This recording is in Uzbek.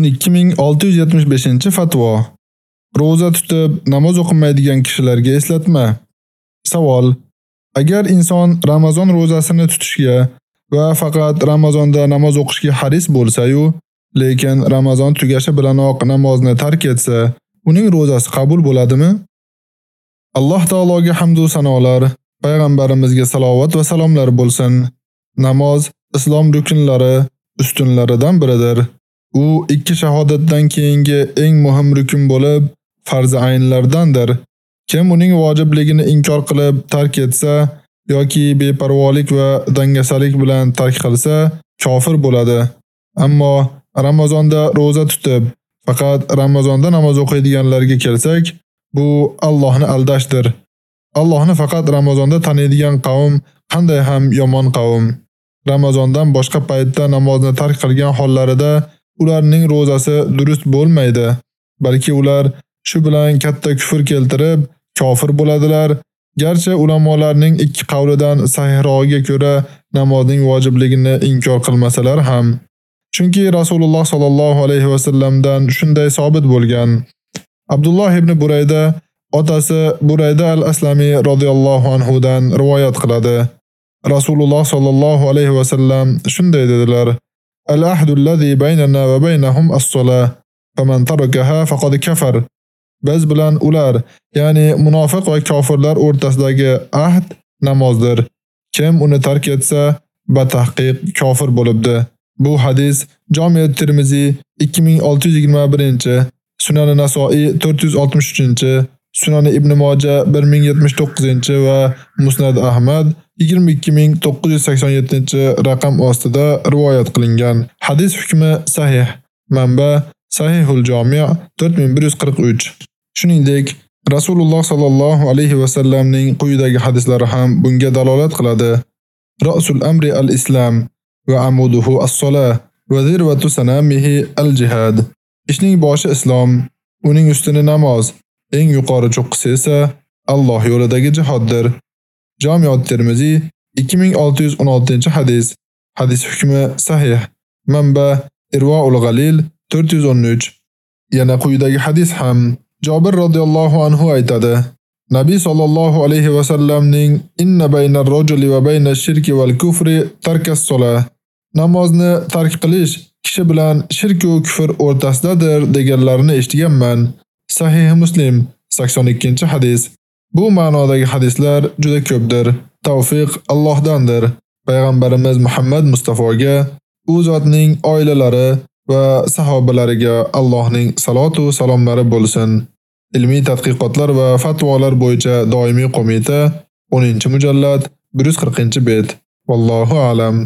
12675-fatvo. Roza tutib namoz o'qimaydigan kishilarga eslatma. Savol: Agar inson Ramazon rozasini tutishga va faqat Ramazonda namoz o'qishga haris bo'lsa-yu, lekin Ramazon tugashi bilanoq namozni tark etsa, uning rozasi qabul bo'ladimi? Alloh taologa hamd va sanolar, payg'ambarimizga salovat va salomlar bo'lsin. Namoz islom rukunlari ustunlaridan biridir. U ikki shahodatdan keyingi eng muhim rukun bo'lib, farzi aynlardandir. Kim uning vojibligini inkor qilib tark etsa yoki beparvolik va dangasalik bilan tark qilsa, kofir bo'ladi. Ammo Ramazonda roza tutib, faqat Ramazonda namoz o'qiydiganlarga kelsak, bu Allohni aldashdir. Allohni faqat Ramazonda taniydigan qavm qanday ham yomon qavm. Ramazondan boshqa paytda namozni tark qilgan hollarida ularning rozasi durust bo'lmaydi, balki ular shu bilan katta kufr keltirib, kofir bo'ladilar. Garchi ulamolarning ikki qavlidan sahroga ko'ra namozning vojibligini inkor qilmasalar ham, chunki Rasululloh sallallohu alayhi va sallamdan shunday sabit bo'lgan. Abdulloh ibn Burayda otasi Burayda al-Aslami radhiyallohu anhu dan rivoyat qiladi. Rasululloh sallallohu alayhi va sallam shunday dedilar: العهد الذي بيننا وبينهم الصلاة فمن تركها فقد كفر. Biz bilan ular, ya'ni munofiq va kofirlar o'rtasidagi ahd namozdir. Kim uni tark etsa, batahqiq kofir bo'libdi. Bu hadis Jami' Tirmizi 2621, Sunan Nasoiy 463, Sunan Ibn Moja 1079 va Musnad Ahmad 22987 raqam ostida rivoyat qilingan. Hadis hukmi sahih. Manba Sahihul Jami' 4143. Shuningdek, Rasululloh sallallohu alayhi va sallamning quyidagi hadislari ham bunga dalolat qiladi. Ra'sul amri al-Islam va amuduhu as-salah va zirvatu sanamihi al-jihad. Ishning boshi islom, uning ustuni namoz, eng yuqori cho'qqisi esa Alloh yo'lidagi jihoddir. Jamiot Tirmizi 2616-hadis. Hadis hukmi sahih. Manba Irwaul Galil 413. Yana quyidagi hadis ham Jabir radhiyallohu anhu aytadi: Nabiy sallallohu alayhi va sallamning inna baynar rajuli va baynash shirki val kufri tarkas sola. Namozni tark qilish kishi bilan shirk va kufr o'rtasidadir deganlarini eshitganman. Sahih Muslim 82-hadis. Bu ma'nodagi hadislar juda ko'pdir. Tavfiq Allohdandir. Payg'ambarimiz Muhammad Mustafoga u zotning oilalari va sahobalariga Allohning salatu salomlari bo'lsin. Ilmiy tadqiqotlar va fatvolar bo'yicha doimiy qo'mita 10-mujallad 140-bet. Vallohu alam.